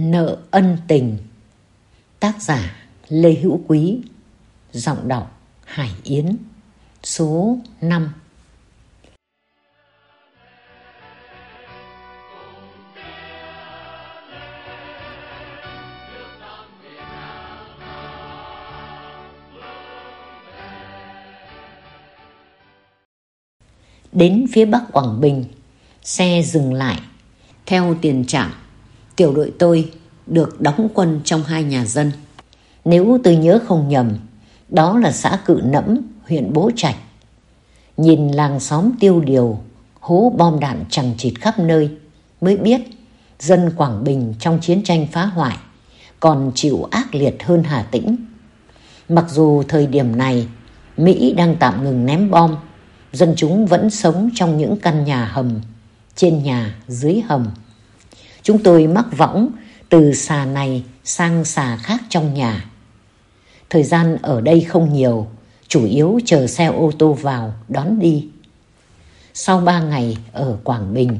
Nợ ân tình. Tác giả Lê Hữu Quý. Giọng đọc Hải Yến. Số 5 Đến phía bắc Quảng Bình, Xe dừng lại. Theo tiền trạm Tiểu đội tôi được đóng quân trong hai nhà dân. Nếu tôi nhớ không nhầm, đó là xã Cự Nẫm, huyện Bố Trạch. Nhìn làng xóm tiêu điều, hố bom đạn chẳng chịt khắp nơi, mới biết dân Quảng Bình trong chiến tranh phá hoại còn chịu ác liệt hơn Hà Tĩnh. Mặc dù thời điểm này Mỹ đang tạm ngừng ném bom, dân chúng vẫn sống trong những căn nhà hầm, trên nhà, dưới hầm. Chúng tôi mắc võng từ xà này sang xà khác trong nhà. Thời gian ở đây không nhiều, chủ yếu chờ xe ô tô vào đón đi. Sau ba ngày ở Quảng Bình,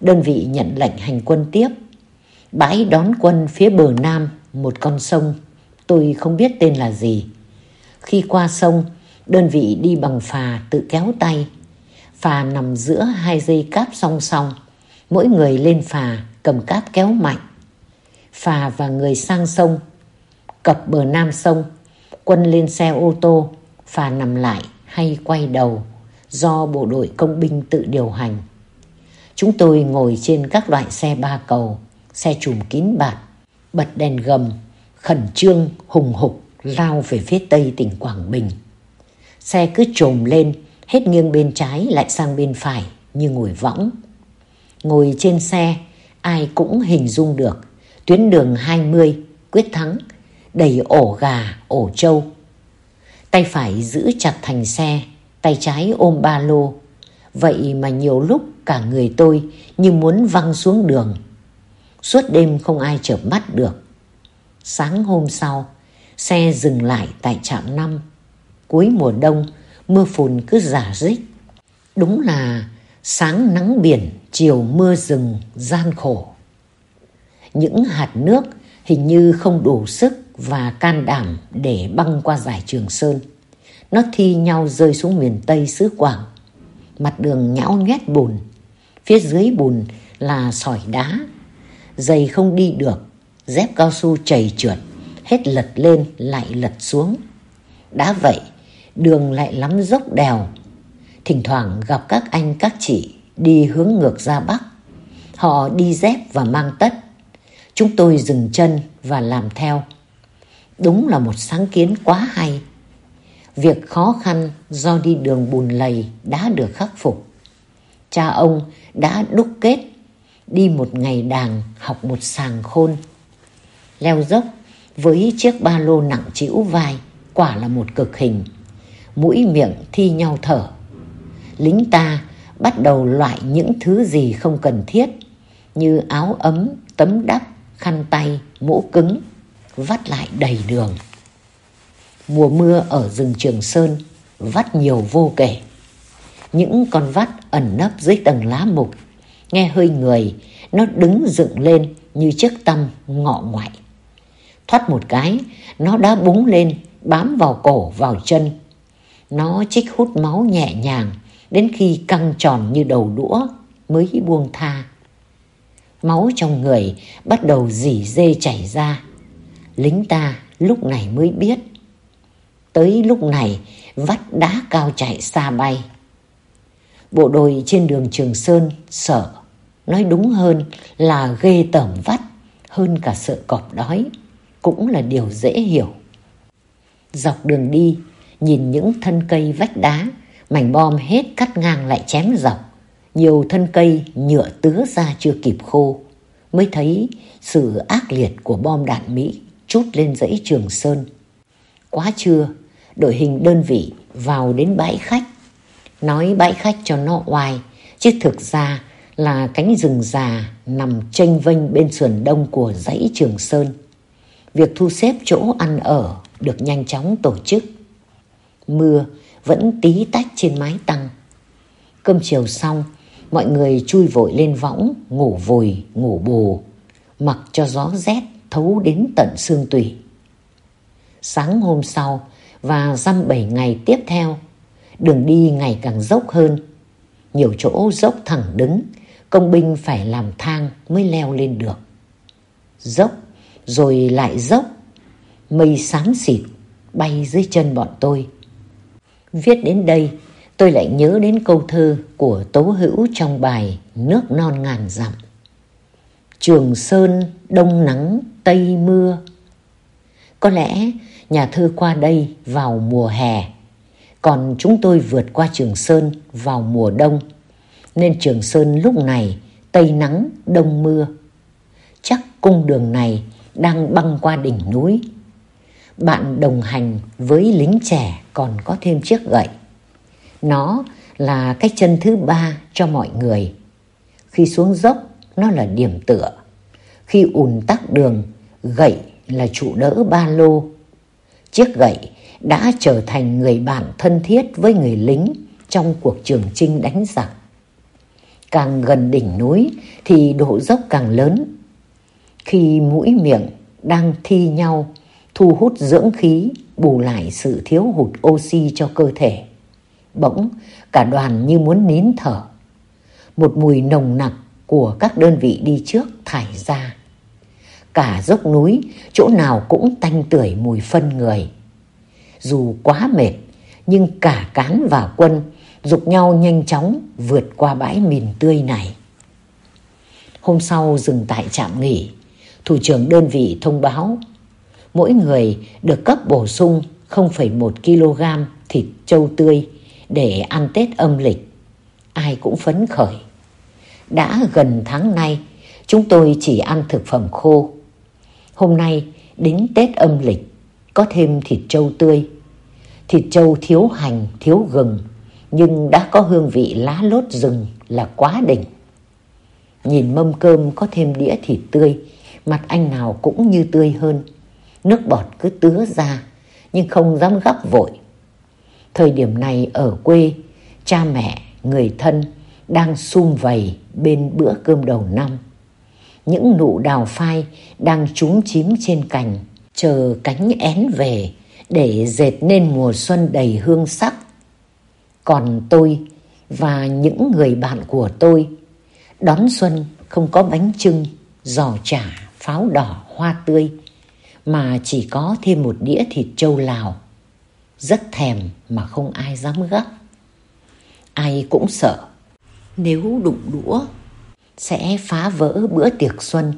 đơn vị nhận lệnh hành quân tiếp. Bãi đón quân phía bờ nam một con sông, tôi không biết tên là gì. Khi qua sông, đơn vị đi bằng phà tự kéo tay. Phà nằm giữa hai dây cáp song song, mỗi người lên phà cầm cáp kéo mạnh. Phà và người sang sông, cập bờ nam sông, quân lên xe ô tô, phà nằm lại hay quay đầu do bộ đội công binh tự điều hành. Chúng tôi ngồi trên các loại xe ba cầu, xe chùm kín bạt, bật đèn gầm, khẩn trương, hùng hục lao về phía tây tỉnh Quảng Bình. Xe cứ trồm lên, hết nghiêng bên trái lại sang bên phải như ngồi võng. Ngồi trên xe, ai cũng hình dung được tuyến đường 20 quyết thắng đầy ổ gà, ổ trâu. Tay phải giữ chặt thành xe, tay trái ôm ba lô. Vậy mà nhiều lúc cả người tôi như muốn văng xuống đường. Suốt đêm không ai chợp mắt được. Sáng hôm sau, xe dừng lại tại trạm 5. Cuối mùa đông, mưa phùn cứ giả dích. Đúng là sáng nắng biển, chiều mưa rừng gian khổ. Những hạt nước hình như không đủ sức và can đảm để băng qua giải Trường Sơn. Nó thi nhau rơi xuống miền Tây xứ Quảng. Mặt đường nhão nhét bùn. Phía dưới bùn là sỏi đá. Giày không đi được. Dép cao su chảy trượt. Hết lật lên lại lật xuống. Đã vậy, đường lại lắm dốc đèo. Thỉnh thoảng gặp các anh, các chị đi hướng ngược ra Bắc. Họ đi dép và mang tất. Chúng tôi dừng chân và làm theo. Đúng là một sáng kiến quá hay. Việc khó khăn do đi đường bùn lầy đã được khắc phục. Cha ông đã đúc kết, đi một ngày đàng, học một sàng khôn. Leo dốc với chiếc ba lô nặng chịu vai quả là một cực hình. Mũi miệng thi nhau thở. Lính ta bắt đầu loại những thứ gì không cần thiết như áo ấm, tấm đắp, khăn tay, mũ cứng, vắt lại đầy đường. Mùa mưa ở rừng Trường Sơn vắt nhiều vô kể. Những con vắt ẩn nấp dưới tầng lá mục, nghe hơi người, nó đứng dựng lên như chiếc tăm ngọ ngoại. Thoát một cái, nó đã búng lên, bám vào cổ, vào chân. Nó chích hút máu nhẹ nhàng, đến khi căng tròn như đầu đũa mới buông tha. Máu trong người bắt đầu dỉ dê chảy ra. Lính ta lúc này mới biết. Tới lúc này vắt đá cao chạy xa bay. Bộ đội trên đường Trường Sơn sợ, nói đúng hơn là ghê tởm vắt hơn cả sợ cọp đói, cũng là điều dễ hiểu. Dọc đường đi, nhìn những thân cây vách đá, mảnh bom hết cắt ngang lại chém dọc. Nhiều thân cây nhựa tứa ra chưa kịp khô mới thấy sự ác liệt của bom đạn Mỹ chút lên dãy Trường Sơn. Quá trưa, đội hình đơn vị vào đến bãi khách. Nói bãi khách cho nó oai, chứ thực ra là cánh rừng già nằm tranh vênh bên sườn đông của dãy Trường Sơn. Việc thu xếp chỗ ăn ở được nhanh chóng tổ chức. Mưa vẫn tí tách trên mái tăng. Cơm chiều xong, mọi người chui vội lên võng, ngủ vùi, ngủ bù. mặc cho gió rét thấu đến tận xương tủy. Sáng hôm sau và dăm bảy ngày tiếp theo, đường đi ngày càng dốc hơn. Nhiều chỗ dốc thẳng đứng, công binh phải làm thang mới leo lên được. Dốc, rồi lại dốc, mây xám xịt bay dưới chân bọn tôi. Viết đến đây, tôi lại nhớ đến câu thơ của Tố Hữu trong bài Nước non ngàn dặm. Trường Sơn đông nắng tây mưa. Có lẽ nhà thơ qua đây vào mùa hè, còn chúng tôi vượt qua Trường Sơn vào mùa đông, nên Trường Sơn lúc này tây nắng đông mưa. Chắc cung đường này đang băng qua đỉnh núi. Bạn đồng hành với lính trẻ còn có thêm chiếc gậy. Nó là cái chân thứ ba cho mọi người. Khi xuống dốc, nó là điểm tựa. Khi ùn tắc đường, gậy là trụ đỡ ba lô. Chiếc gậy đã trở thành người bạn thân thiết với người lính trong cuộc trường chinh đánh giặc. Càng gần đỉnh núi thì độ dốc càng lớn. Khi mũi miệng đang thi nhau thu hút dưỡng khí bù lại sự thiếu hụt oxy cho cơ thể. Bỗng cả đoàn như muốn nín thở. Một mùi nồng nặc của các đơn vị đi trước thải ra. Cả dốc núi, chỗ nào cũng tanh tưởi mùi phân người. Dù quá mệt, nhưng cả cán và quân dục nhau nhanh chóng vượt qua bãi mìn tươi này. Hôm sau dừng tại trạm nghỉ, thủ trưởng đơn vị thông báo mỗi người được cấp bổ sung 0,1 kg thịt trâu tươi để ăn Tết âm lịch. Ai cũng phấn khởi. Đã gần tháng nay, chúng tôi chỉ ăn thực phẩm khô. Hôm nay đến Tết âm lịch, có thêm thịt trâu tươi. Thịt trâu thiếu hành, thiếu gừng, nhưng đã có hương vị lá lốt rừng là quá đỉnh. Nhìn mâm cơm có thêm đĩa thịt tươi, mặt anh nào cũng như tươi hơn. Nước bọt cứ tứa ra, nhưng không dám gấp vội. Thời điểm này ở quê, cha mẹ, người thân đang sum vầy bên bữa cơm đầu năm. Những nụ đào phai đang trúng chím trên cành, chờ cánh én về để dệt nên mùa xuân đầy hương sắc. Còn tôi và những người bạn của tôi đón xuân không có bánh trưng, giò chả, pháo đỏ, hoa tươi mà chỉ có thêm một đĩa thịt trâu Lào. Rất thèm mà không ai dám gắp, Ai cũng sợ nếu đụng đũa sẽ phá vỡ bữa tiệc xuân.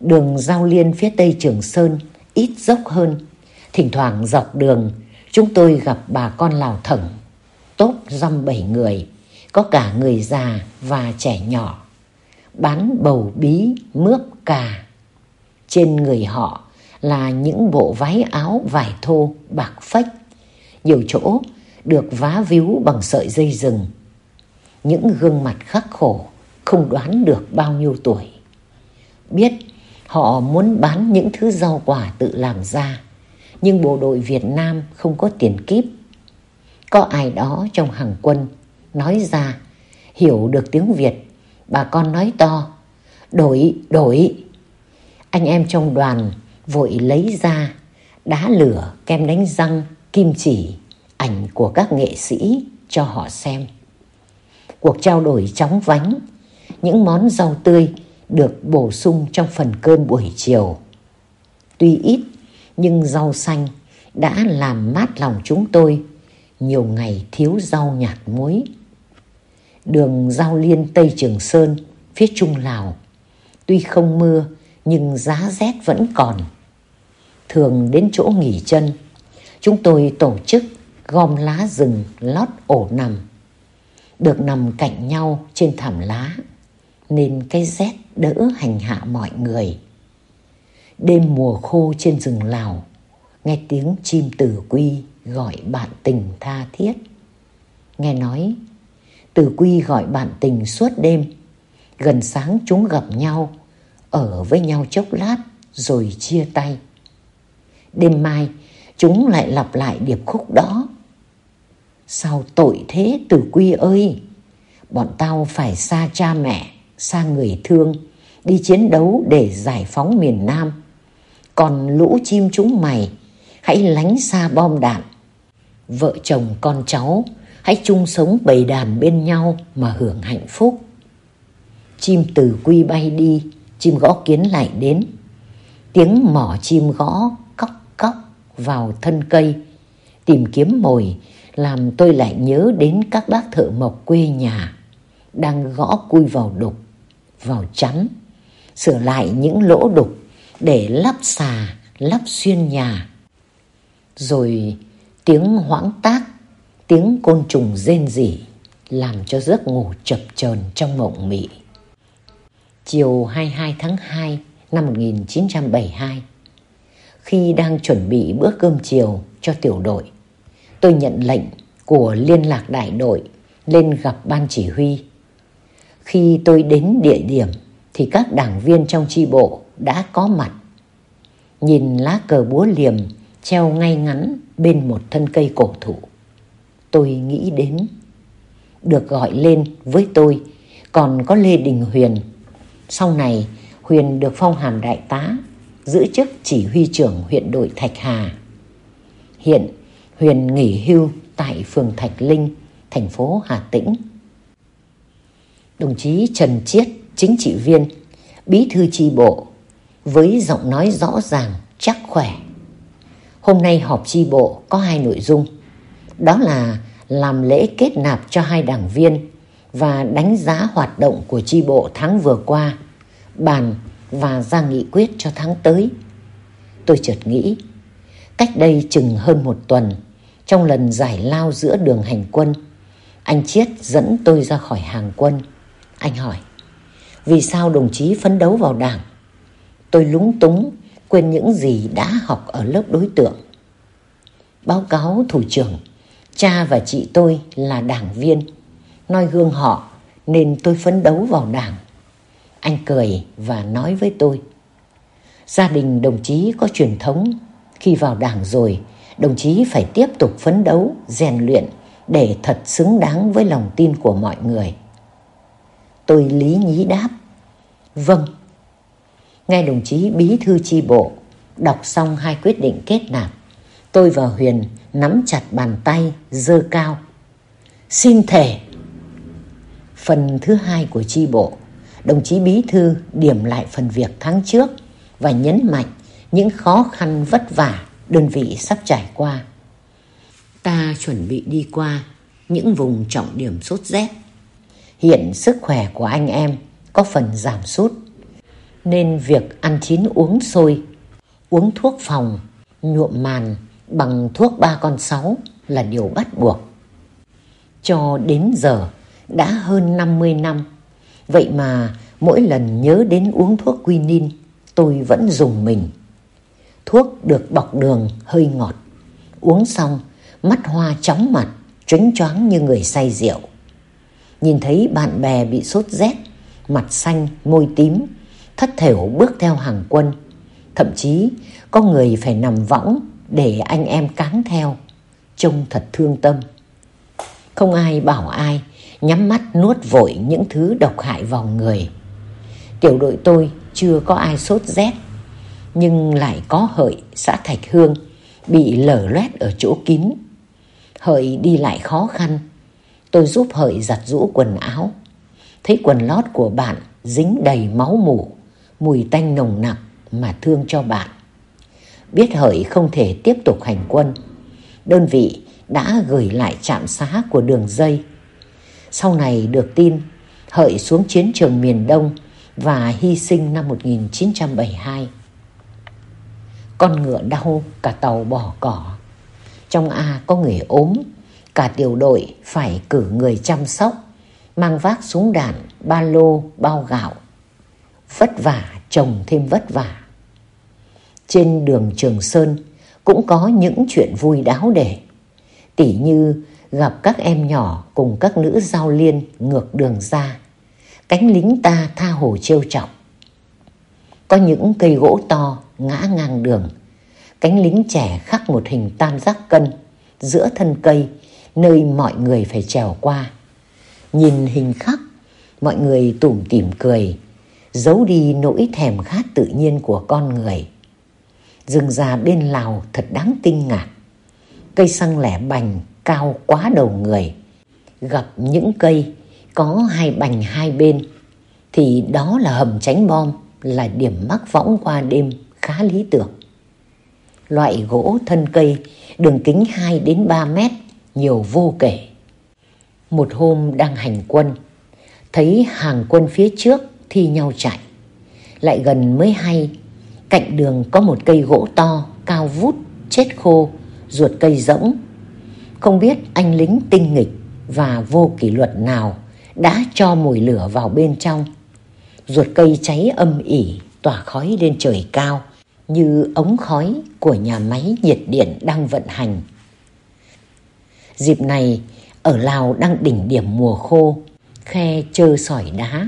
Đường giao liên phía tây Trường Sơn ít dốc hơn. Thỉnh thoảng dọc đường chúng tôi gặp bà con Lào thẩn, tốt dăm bảy người, có cả người già và trẻ nhỏ. Bán bầu bí, mướp cà. Trên người họ là những bộ váy áo vải thô bạc phách. Nhiều chỗ được vá víu bằng sợi dây rừng. Những gương mặt khắc khổ không đoán được bao nhiêu tuổi. Biết họ muốn bán những thứ rau quả tự làm ra, nhưng bộ đội Việt Nam không có tiền kíp. Có ai đó trong hàng quân nói ra, hiểu được tiếng Việt, bà con nói to, đổi, đổi. Anh em trong đoàn vội lấy ra đá lửa, kem đánh răng, kim chỉ, ảnh của các nghệ sĩ cho họ xem. Cuộc trao đổi chóng vánh những món rau tươi được bổ sung trong phần cơm buổi chiều. Tuy ít, nhưng rau xanh đã làm mát lòng chúng tôi nhiều ngày thiếu rau nhạt muối. Đường giao liên Tây Trường Sơn, phía Trung Lào, tuy không mưa nhưng giá rét vẫn còn. Thường đến chỗ nghỉ chân, chúng tôi tổ chức gom lá rừng lót ổ nằm. Được nằm cạnh nhau trên thảm lá nên cái rét đỡ hành hạ mọi người. Đêm mùa khô trên rừng Lào, nghe tiếng chim tử quy gọi bạn tình tha thiết. Nghe nói, tử quy gọi bạn tình suốt đêm, gần sáng chúng gặp nhau, ở với nhau chốc lát rồi chia tay. Đêm mai, chúng lại lặp lại điệp khúc đó. Sao tội thế tử quy ơi! Bọn tao phải xa cha mẹ, xa người thương đi chiến đấu để giải phóng miền Nam. Còn lũ chim chúng mày, hãy lánh xa bom đạn. Vợ chồng con cháu, hãy chung sống bầy đàn bên nhau mà hưởng hạnh phúc. Chim từ quy bay đi, chim gõ kiến lại đến. Tiếng mỏ chim gõ cóc cóc vào thân cây, tìm kiếm mồi, làm tôi lại nhớ đến các bác thợ mộc quê nhà đang gõ cui vào đục, vào chắn, sửa lại những lỗ đục để lắp xà, lắp xuyên nhà. Rồi tiếng hoãng tác, tiếng côn trùng rên rỉ làm cho giấc ngủ chập chờn trong mộng mị. Chiều 22 tháng 2 năm 1972, khi đang chuẩn bị bữa cơm chiều cho tiểu đội, tôi nhận lệnh của liên lạc đại đội lên gặp ban chỉ huy. Khi tôi đến địa điểm thì các đảng viên trong chi bộ đã có mặt. Nhìn lá cờ búa liềm treo ngay ngắn bên một thân cây cổ thụ. Tôi nghĩ đến được gọi lên với tôi còn có Lê Đình Huyền. Sau này Huyền được phong hàm đại tá, giữ chức chỉ huy trưởng huyện đội Thạch Hà. Hiện Huyền nghỉ hưu tại phường Thạch Linh, thành phố Hà Tĩnh. Đồng chí Trần Chiết, chính trị viên, bí thư tri bộ, với giọng nói rõ ràng, chắc khỏe. Hôm nay họp tri bộ có hai nội dung. Đó là làm lễ kết nạp cho hai đảng viên và đánh giá hoạt động của tri bộ tháng vừa qua, bàn và ra nghị quyết cho tháng tới. Tôi chợt nghĩ, cách đây chừng hơn một tuần, trong lần giải lao giữa đường hành quân, anh Chiết dẫn tôi ra khỏi hàng quân. Anh hỏi, vì sao đồng chí phấn đấu vào đảng? Tôi lúng túng, quên những gì đã học ở lớp đối tượng. Báo cáo thủ trưởng, cha và chị tôi là đảng viên, noi gương họ nên tôi phấn đấu vào đảng. Anh cười và nói với tôi, gia đình đồng chí có truyền thống, khi vào đảng rồi đồng chí phải tiếp tục phấn đấu, rèn luyện để thật xứng đáng với lòng tin của mọi người. Tôi lý nhí đáp, vâng. Nghe đồng chí bí thư chi bộ đọc xong hai quyết định kết nạp, tôi và Huyền nắm chặt bàn tay, dơ cao. Xin thề. Phần thứ hai của tri bộ, đồng chí bí thư điểm lại phần việc tháng trước và nhấn mạnh những khó khăn vất vả đơn vị sắp trải qua. Ta chuẩn bị đi qua những vùng trọng điểm sốt rét. Hiện sức khỏe của anh em có phần giảm sút, nên việc ăn chín uống sôi, uống thuốc phòng, nhuộm màn bằng thuốc ba con sáu là điều bắt buộc. Cho đến giờ đã hơn 50 năm, vậy mà mỗi lần nhớ đến uống thuốc quinin tôi vẫn dùng mình. Thuốc được bọc đường hơi ngọt. Uống xong, mắt hoa chóng mặt, trứng choáng như người say rượu. Nhìn thấy bạn bè bị sốt rét, mặt xanh, môi tím, thất thểu bước theo hàng quân. Thậm chí có người phải nằm võng để anh em cáng theo. Trông thật thương tâm. Không ai bảo ai nhắm mắt nuốt vội những thứ độc hại vào người. Tiểu đội tôi chưa có ai sốt rét nhưng lại có hợi xã Thạch Hương bị lở loét ở chỗ kín. Hợi đi lại khó khăn, tôi giúp hợi giặt rũ quần áo. Thấy quần lót của bạn dính đầy máu mủ, mùi tanh nồng nặc mà thương cho bạn. Biết hợi không thể tiếp tục hành quân, đơn vị đã gửi lại trạm xá của đường dây. Sau này được tin, hợi xuống chiến trường miền Đông và hy sinh năm 1972 con ngựa đau, cả tàu bỏ cỏ. Trong A có người ốm, cả tiểu đội phải cử người chăm sóc, mang vác súng đạn, ba lô, bao gạo. Vất vả, chồng thêm vất vả. Trên đường Trường Sơn cũng có những chuyện vui đáo để. Tỉ như gặp các em nhỏ cùng các nữ giao liên ngược đường ra. Cánh lính ta tha hồ trêu trọng. Có những cây gỗ to ngã ngang đường. Cánh lính trẻ khắc một hình tam giác cân giữa thân cây nơi mọi người phải trèo qua. Nhìn hình khắc, mọi người tủm tỉm cười. giấu đi nỗi thèm khát tự nhiên của con người. Rừng già bên Lào thật đáng kinh ngạc. Cây xăng lẻ bành cao quá đầu người. Gặp những cây có hai bành hai bên thì đó là hầm tránh bom, là điểm mắc võng qua đêm khá lý tưởng. Loại gỗ thân cây đường kính 2 đến 3 mét, nhiều vô kể. Một hôm đang hành quân, thấy hàng quân phía trước thi nhau chạy. Lại gần mới hay, cạnh đường có một cây gỗ to, cao vút, chết khô, ruột cây rỗng. Không biết anh lính tinh nghịch và vô kỷ luật nào đã cho mùi lửa vào bên trong. Ruột cây cháy âm ỉ, tỏa khói lên trời cao như ống khói của nhà máy nhiệt điện đang vận hành. Dịp này, ở Lào đang đỉnh điểm mùa khô, khe trơ sỏi đá.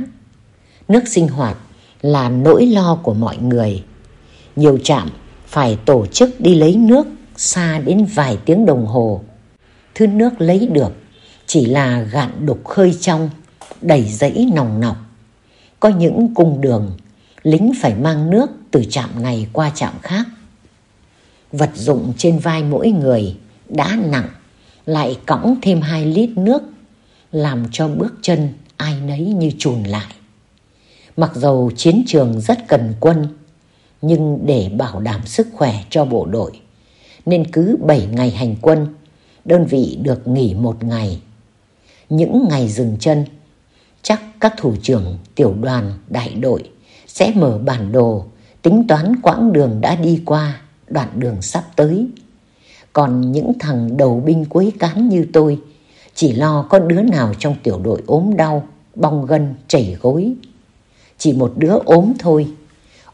Nước sinh hoạt là nỗi lo của mọi người. Nhiều trạm phải tổ chức đi lấy nước xa đến vài tiếng đồng hồ. Thứ nước lấy được chỉ là gạn đục khơi trong, đầy dãy nòng nọc. Có những cung đường, lính phải mang nước từ trạm này qua trạm khác. Vật dụng trên vai mỗi người đã nặng, lại cõng thêm hai lít nước, làm cho bước chân ai nấy như chùn lại. Mặc dầu chiến trường rất cần quân, nhưng để bảo đảm sức khỏe cho bộ đội, nên cứ 7 ngày hành quân, đơn vị được nghỉ một ngày. Những ngày dừng chân, chắc các thủ trưởng, tiểu đoàn, đại đội sẽ mở bản đồ tính toán quãng đường đã đi qua, đoạn đường sắp tới. Còn những thằng đầu binh cuối cán như tôi, chỉ lo có đứa nào trong tiểu đội ốm đau, bong gân, chảy gối. Chỉ một đứa ốm thôi,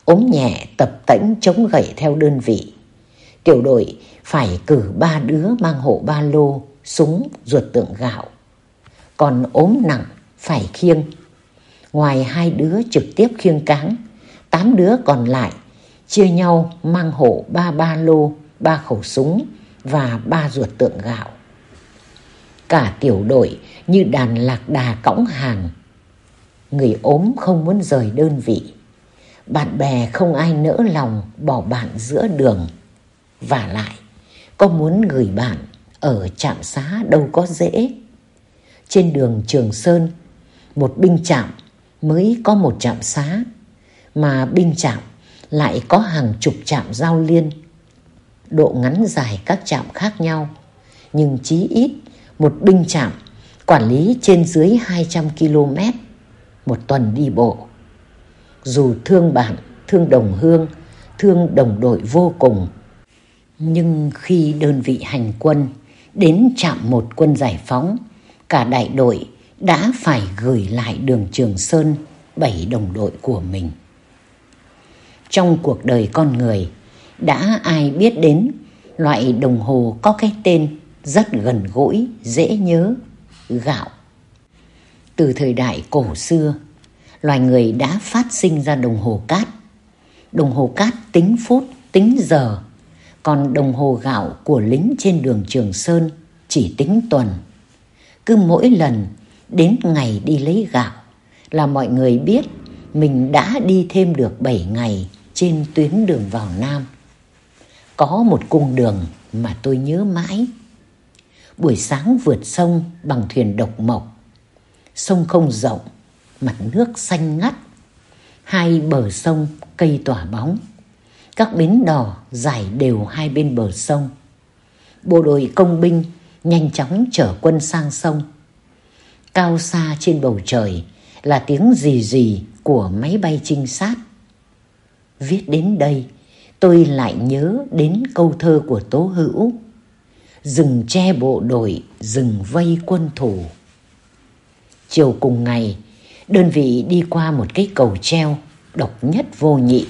ốm nhẹ tập tễnh chống gậy theo đơn vị. Tiểu đội phải cử ba đứa mang hộ ba lô, súng, ruột tượng gạo. Còn ốm nặng phải khiêng. Ngoài hai đứa trực tiếp khiêng cáng, tám đứa còn lại chia nhau mang hộ ba ba lô, ba khẩu súng và ba ruột tượng gạo. Cả tiểu đội như đàn lạc đà cõng hàng. Người ốm không muốn rời đơn vị. Bạn bè không ai nỡ lòng bỏ bạn giữa đường. Và lại, có muốn gửi bạn ở trạm xá đâu có dễ. Trên đường Trường Sơn, một binh trạm mới có một trạm xá mà binh trạm lại có hàng chục trạm giao liên. Độ ngắn dài các trạm khác nhau, nhưng chí ít một binh trạm quản lý trên dưới 200 km một tuần đi bộ. Dù thương bạn, thương đồng hương, thương đồng đội vô cùng, nhưng khi đơn vị hành quân đến trạm một quân giải phóng, cả đại đội đã phải gửi lại đường Trường Sơn bảy đồng đội của mình trong cuộc đời con người đã ai biết đến loại đồng hồ có cái tên rất gần gũi, dễ nhớ, gạo. Từ thời đại cổ xưa, loài người đã phát sinh ra đồng hồ cát. Đồng hồ cát tính phút, tính giờ, còn đồng hồ gạo của lính trên đường Trường Sơn chỉ tính tuần. Cứ mỗi lần đến ngày đi lấy gạo là mọi người biết mình đã đi thêm được 7 ngày trên tuyến đường vào Nam. Có một cung đường mà tôi nhớ mãi. Buổi sáng vượt sông bằng thuyền độc mộc. Sông không rộng, mặt nước xanh ngắt. Hai bờ sông cây tỏa bóng. Các bến đò dài đều hai bên bờ sông. Bộ đội công binh nhanh chóng chở quân sang sông. Cao xa trên bầu trời là tiếng rì rì của máy bay trinh sát Viết đến đây, tôi lại nhớ đến câu thơ của Tố Hữu. Rừng che bộ đội, rừng vây quân thủ. Chiều cùng ngày, đơn vị đi qua một cái cầu treo độc nhất vô nhị.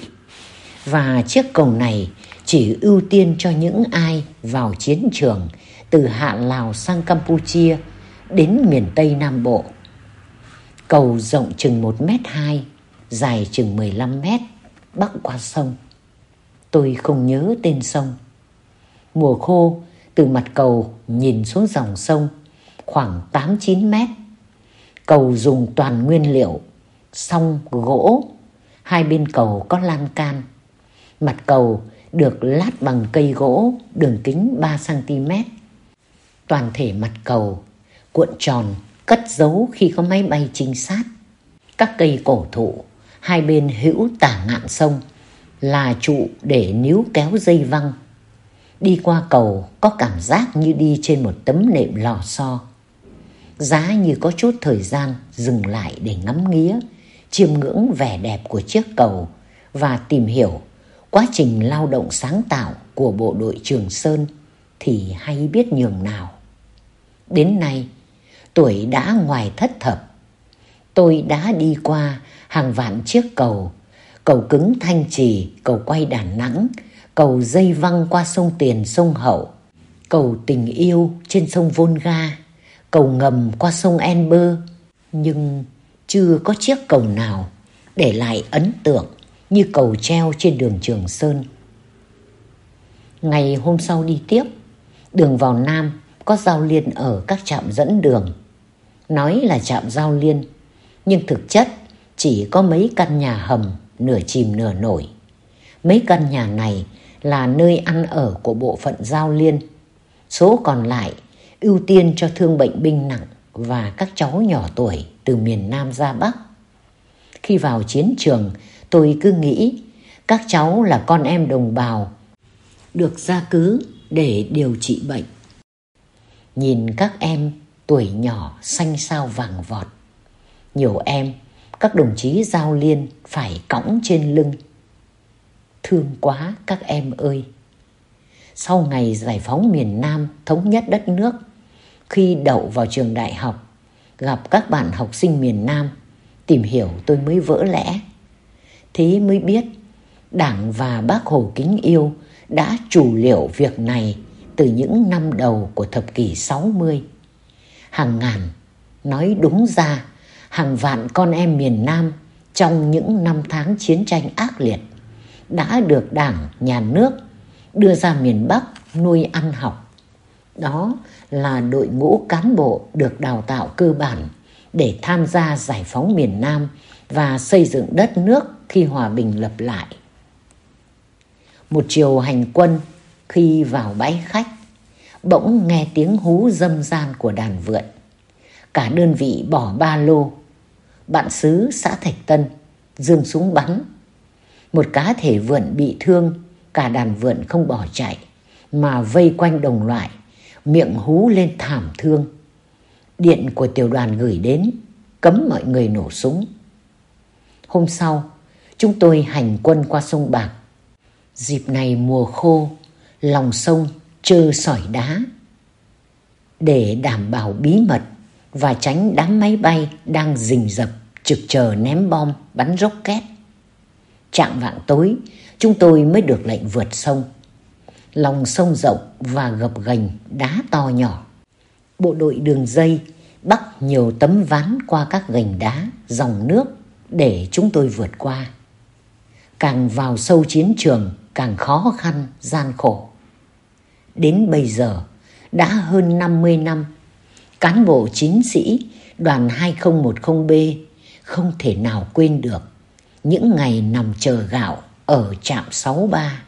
Và chiếc cầu này chỉ ưu tiên cho những ai vào chiến trường từ Hạ Lào sang Campuchia đến miền Tây Nam Bộ. Cầu rộng chừng 1 mét 2, dài chừng 15 mét bắc qua sông. Tôi không nhớ tên sông. Mùa khô, từ mặt cầu nhìn xuống dòng sông khoảng 8-9 mét. Cầu dùng toàn nguyên liệu, song gỗ Hai bên cầu có lan can. Mặt cầu được lát bằng cây gỗ đường kính 3cm. Toàn thể mặt cầu cuộn tròn cất giấu khi có máy bay trinh sát. Các cây cổ thụ hai bên hữu tả ngạn sông là trụ để níu kéo dây văng. Đi qua cầu có cảm giác như đi trên một tấm nệm lò xo. Giá như có chút thời gian dừng lại để ngắm nghía, chiêm ngưỡng vẻ đẹp của chiếc cầu và tìm hiểu quá trình lao động sáng tạo của bộ đội Trường Sơn thì hay biết nhường nào. Đến nay, tuổi đã ngoài thất thập. Tôi đã đi qua hàng vạn chiếc cầu, cầu cứng Thanh Trì, cầu quay Đà Nẵng, cầu dây văng qua sông Tiền, sông Hậu, cầu tình yêu trên sông Volga, cầu ngầm qua sông Enber, nhưng chưa có chiếc cầu nào để lại ấn tượng như cầu treo trên đường Trường Sơn. Ngày hôm sau đi tiếp, đường vào Nam có giao liên ở các trạm dẫn đường. Nói là trạm giao liên, nhưng thực chất chỉ có mấy căn nhà hầm nửa chìm nửa nổi. Mấy căn nhà này là nơi ăn ở của bộ phận giao liên. Số còn lại ưu tiên cho thương bệnh binh nặng và các cháu nhỏ tuổi từ miền Nam ra Bắc. Khi vào chiến trường, tôi cứ nghĩ các cháu là con em đồng bào, được ra cứ để điều trị bệnh. Nhìn các em tuổi nhỏ xanh sao vàng vọt. Nhiều em, các đồng chí giao liên phải cõng trên lưng. Thương quá các em ơi! Sau ngày giải phóng miền Nam thống nhất đất nước, khi đậu vào trường đại học, gặp các bạn học sinh miền Nam, tìm hiểu tôi mới vỡ lẽ. Thế mới biết Đảng và bác Hồ kính yêu đã chủ liệu việc này từ những năm đầu của thập kỷ 60. Hàng ngàn, nói đúng ra, hàng vạn con em miền Nam trong những năm tháng chiến tranh ác liệt đã được đảng, nhà nước đưa ra miền Bắc nuôi ăn học. Đó là đội ngũ cán bộ được đào tạo cơ bản để tham gia giải phóng miền Nam và xây dựng đất nước khi hòa bình lập lại. Một chiều hành quân khi vào bãi khách, bỗng nghe tiếng hú dâm gian của đàn vượn. Cả đơn vị bỏ ba lô, bạn xứ xã Thạch Tân, dương súng bắn. Một cá thể vượn bị thương, cả đàn vượn không bỏ chạy, mà vây quanh đồng loại, miệng hú lên thảm thương. Điện của tiểu đoàn gửi đến, cấm mọi người nổ súng. Hôm sau, chúng tôi hành quân qua sông Bạc. Dịp này mùa khô, lòng sông trơ sỏi đá. Để đảm bảo bí mật và tránh đám máy bay đang rình rập trực chờ ném bom bắn rocket. Trạng vạng tối, chúng tôi mới được lệnh vượt sông. Lòng sông rộng và gập ghềnh đá to nhỏ. Bộ đội đường dây bắt nhiều tấm ván qua các gành đá, dòng nước để chúng tôi vượt qua. Càng vào sâu chiến trường, càng khó khăn, gian khổ. Đến bây giờ, đã hơn 50 năm, cán bộ chiến sĩ đoàn 2010B không thể nào quên được những ngày nằm chờ gạo ở trạm 63.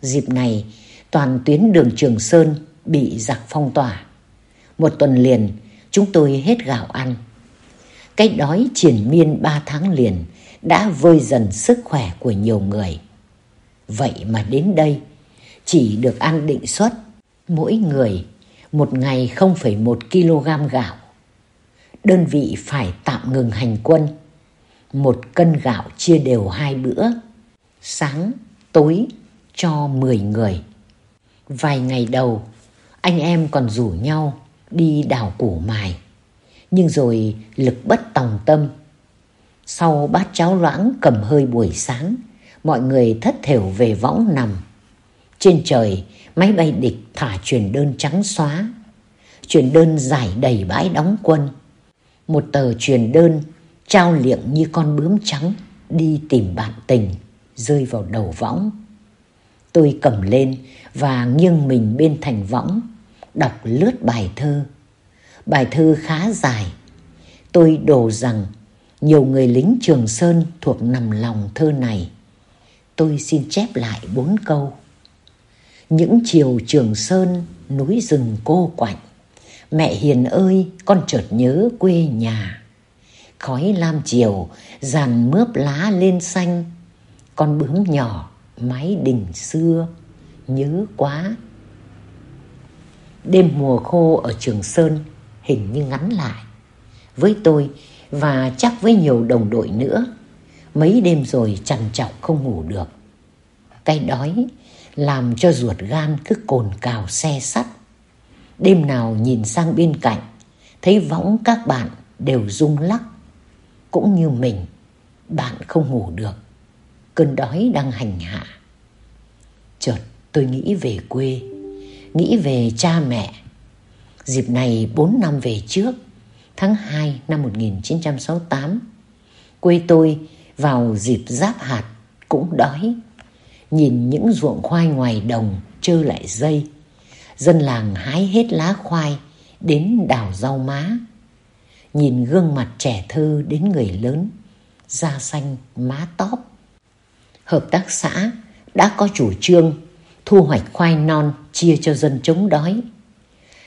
Dịp này, toàn tuyến đường Trường Sơn bị giặc phong tỏa. Một tuần liền, chúng tôi hết gạo ăn. Cái đói triển miên ba tháng liền đã vơi dần sức khỏe của nhiều người. Vậy mà đến đây, chỉ được ăn định suất mỗi người một ngày 0,1 kg gạo. Đơn vị phải tạm ngừng hành quân. Một cân gạo chia đều hai bữa, sáng, tối cho 10 người. Vài ngày đầu, anh em còn rủ nhau đi đào củ mài. Nhưng rồi lực bất tòng tâm. Sau bát cháo loãng cầm hơi buổi sáng, mọi người thất thểu về võng nằm. Trên trời, máy bay địch thả truyền đơn trắng xóa. Truyền đơn giải đầy bãi đóng quân. Một tờ truyền đơn trao liệng như con bướm trắng đi tìm bạn tình rơi vào đầu võng. Tôi cầm lên và nghiêng mình bên thành võng, đọc lướt bài thơ. Bài thơ khá dài. Tôi đồ rằng nhiều người lính Trường Sơn thuộc nằm lòng thơ này. Tôi xin chép lại bốn câu. Những chiều Trường Sơn, núi rừng cô quạnh, Mẹ hiền ơi, con chợt nhớ quê nhà. Khói lam chiều, dàn mướp lá lên xanh, Con bướm nhỏ, mái đình xưa, nhớ quá. Đêm mùa khô ở Trường Sơn hình như ngắn lại. Với tôi và chắc với nhiều đồng đội nữa, mấy đêm rồi trằn trọc không ngủ được. Cái đói làm cho ruột gan cứ cồn cào xe sắt. Đêm nào nhìn sang bên cạnh, thấy võng các bạn đều rung lắc. Cũng như mình, bạn không ngủ được, cơn đói đang hành hạ. Chợt tôi nghĩ về quê, nghĩ về cha mẹ. Dịp này 4 năm về trước, tháng 2 năm 1968, quê tôi vào dịp giáp hạt cũng đói. Nhìn những ruộng khoai ngoài đồng trơ lại dây, dân làng hái hết lá khoai đến đào rau má. Nhìn gương mặt trẻ thơ đến người lớn, da xanh má tóp. Hợp tác xã đã có chủ trương thu hoạch khoai non chia cho dân chống đói.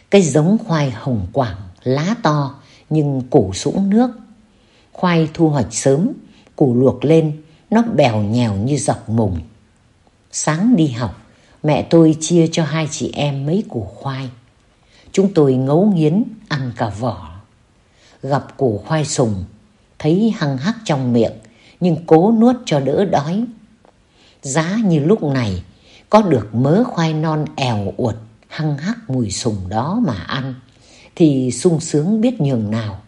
cái giống khoai hồng quảng lá to nhưng củ sũng nước. Khoai thu hoạch sớm, củ luộc lên, nó bèo nhèo như dọc mùng. Sáng đi học, mẹ tôi chia cho hai chị em mấy củ khoai. Chúng tôi ngấu nghiến ăn cả vỏ. Gặp củ khoai sùng, thấy hăng hắc trong miệng, nhưng cố nuốt cho đỡ đói. Giá như lúc này, có được mớ khoai non èo uột, hăng hắc mùi sùng đó mà ăn, thì sung sướng biết nhường nào.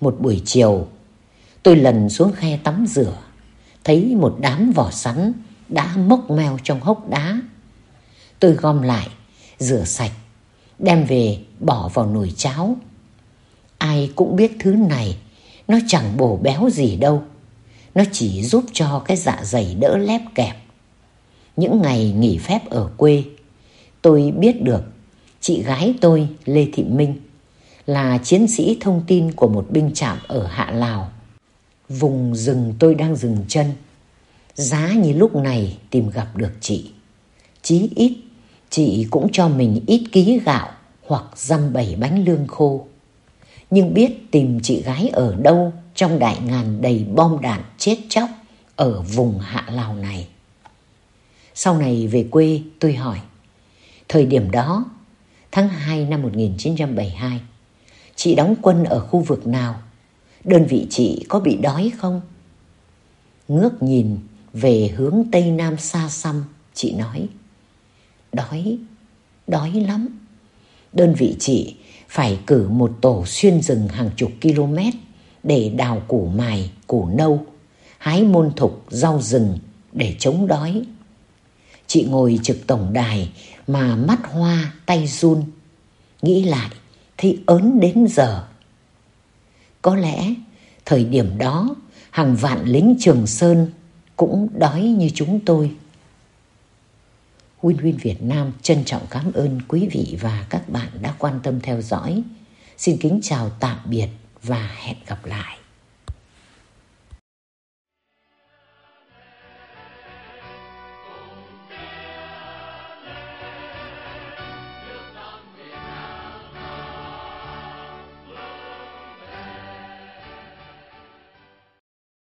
Một buổi chiều, tôi lần xuống khe tắm rửa, thấy một đám vỏ sắn đã mốc meo trong hốc đá. Tôi gom lại, rửa sạch, đem về bỏ vào nồi cháo. Ai cũng biết thứ này, nó chẳng bổ béo gì đâu. Nó chỉ giúp cho cái dạ dày đỡ lép kẹp. Những ngày nghỉ phép ở quê, tôi biết được chị gái tôi Lê Thị Minh là chiến sĩ thông tin của một binh trạm ở Hạ Lào. Vùng rừng tôi đang dừng chân. Giá như lúc này tìm gặp được chị. Chí ít, chị cũng cho mình ít ký gạo hoặc dăm bảy bánh lương khô. Nhưng biết tìm chị gái ở đâu trong đại ngàn đầy bom đạn chết chóc ở vùng Hạ Lào này. Sau này về quê tôi hỏi, thời điểm đó, tháng 2 năm 1972, chị đóng quân ở khu vực nào? Đơn vị chị có bị đói không? Ngước nhìn về hướng Tây Nam xa xăm, chị nói, đói, đói lắm. Đơn vị chị phải cử một tổ xuyên rừng hàng chục km để đào củ mài, củ nâu, hái môn thục, rau rừng để chống đói. Chị ngồi trực tổng đài mà mắt hoa, tay run. Nghĩ lại, thấy ớn đến giờ. Có lẽ thời điểm đó hàng vạn lính Trường Sơn cũng đói như chúng tôi. Win Win Việt Nam trân trọng cảm ơn quý vị và các bạn đã quan tâm theo dõi. Xin kính chào tạm biệt và hẹn gặp lại.